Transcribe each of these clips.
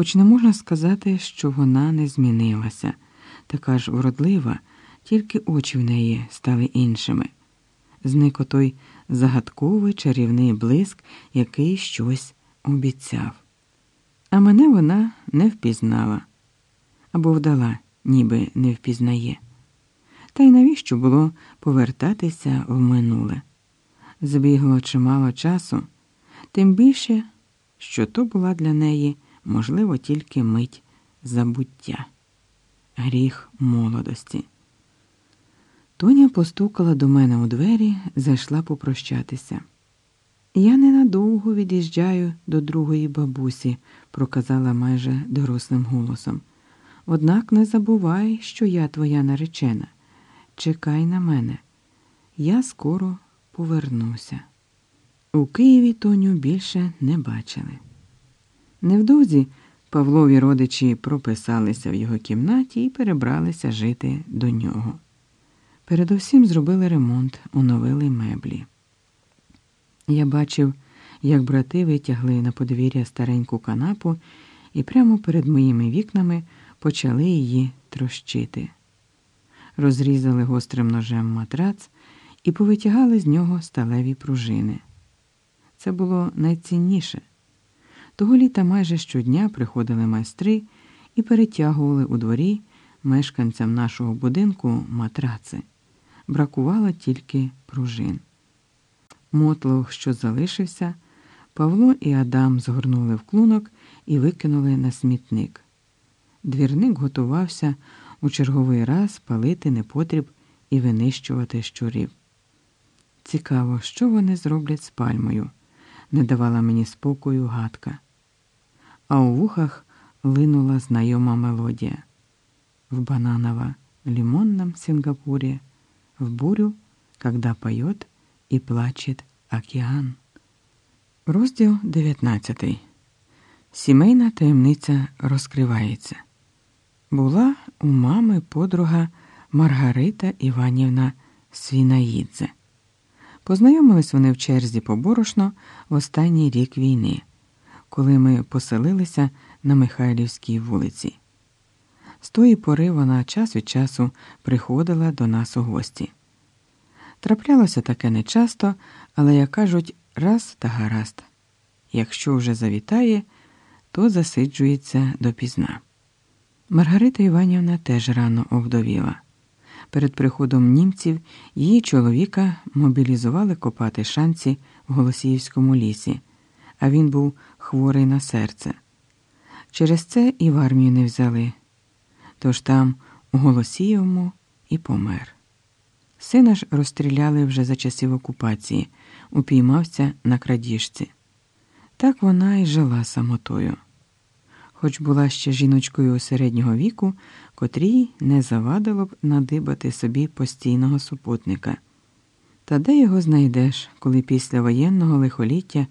хоч не можна сказати, що вона не змінилася, така ж вродлива, тільки очі в неї стали іншими. Зник отой загадковий чарівний блиск, який щось обіцяв. А мене вона не впізнала або вдала, ніби не впізнає. Та й навіщо було повертатися в минуле? Збігло чимало часу, тим більше, що то була для неї, можливо, тільки мить забуття, гріх молодості. Тоня постукала до мене у двері, зайшла попрощатися. Я ненадовго від'їжджаю до другої бабусі, проказала майже дорослим голосом. Однак не забувай, що я твоя наречена. Чекай на мене, я скоро повернуся. У Києві Тоню більше не бачили. Невдовзі Павлові родичі прописалися в його кімнаті і перебралися жити до нього. Передусім зробили ремонт, оновили меблі. Я бачив, як брати витягли на подвір'я стареньку канапу і прямо перед моїми вікнами почали її трощити. Розрізали гострим ножем матрац і повитягали з нього сталеві пружини. Це було найцінніше. Того літа майже щодня приходили майстри і перетягували у дворі мешканцям нашого будинку матраци. Бракувало тільки пружин. Мотлох, що залишився, Павло і Адам згорнули в клунок і викинули на смітник. Двірник готувався у черговий раз палити непотріб і винищувати щурів. Цікаво, що вони зроблять з пальмою, не давала мені спокою гадка. А у вухах линула знайома мелодія в бананово лимонном Сингапуре, в бурю, когда поет і плачет океан. Розділ 19. Сімейна таємниця розкривається. Була у мами подруга Маргарита Іванівна Свінаїдзе. Познайомились вони в черзі по борошно в останній рік війни, коли ми поселилися на Михайлівській вулиці. З тої пори вона час від часу приходила до нас у гості. Траплялося таке нечасто, але, як кажуть, раз та гаразд. Якщо вже завітає, то засиджується допізна. Маргарита Іванівна теж рано овдовіла. Перед приходом німців її чоловіка мобілізували копати шанці в Голосіївському лісі, а він був хворий на серце. Через це і в армію не взяли. Тож там, у Голосіївому, і помер. Сина ж розстріляли вже за часів окупації, упіймався на крадіжці. Так вона й жила самотою хоч була ще жіночкою середнього віку, котрій не завадило б надибати собі постійного супутника. Та де його знайдеш, коли після воєнного лихоліття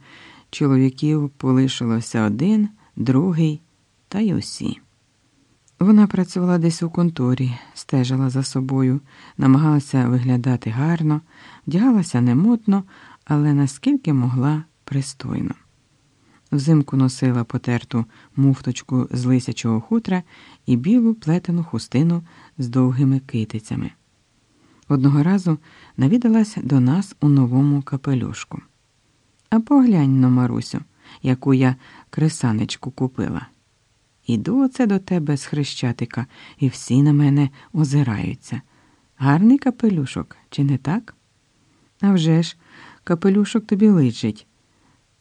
чоловіків полишилося один, другий та й усі. Вона працювала десь у конторі, стежила за собою, намагалася виглядати гарно, вдягалася немодно, але наскільки могла пристойно. Взимку носила потерту муфточку з лисячого хутра і білу плетену хустину з довгими китицями. Одного разу навідалась до нас у новому капелюшку. А поглянь на Марусю, яку я кресанечку купила. Іду оце до тебе з хрещатика, і всі на мене озираються. Гарний капелюшок, чи не так? А вже ж, капелюшок тобі личить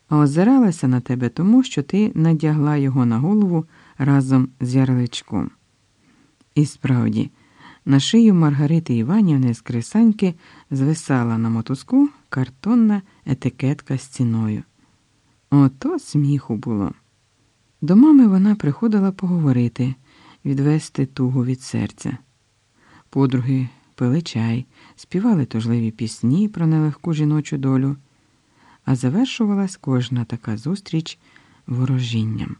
а озиралася на тебе тому, що ти надягла його на голову разом з ярличком. І справді, на шию Маргарити Іванівни з крисаньки звисала на мотузку картонна етикетка з ціною. Ото сміху було. До мами вона приходила поговорити, відвести тугу від серця. Подруги пили чай, співали тужливі пісні про нелегку жіночу долю а завершувалась кожна така зустріч ворожінням.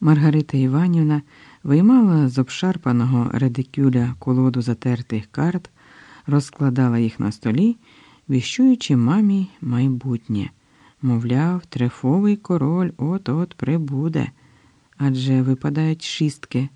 Маргарита Іванівна виймала з обшарпаного редикюля колоду затертих карт, розкладала їх на столі, віщуючи мамі майбутнє. Мовляв, трефовий король от-от прибуде, адже випадають шістки.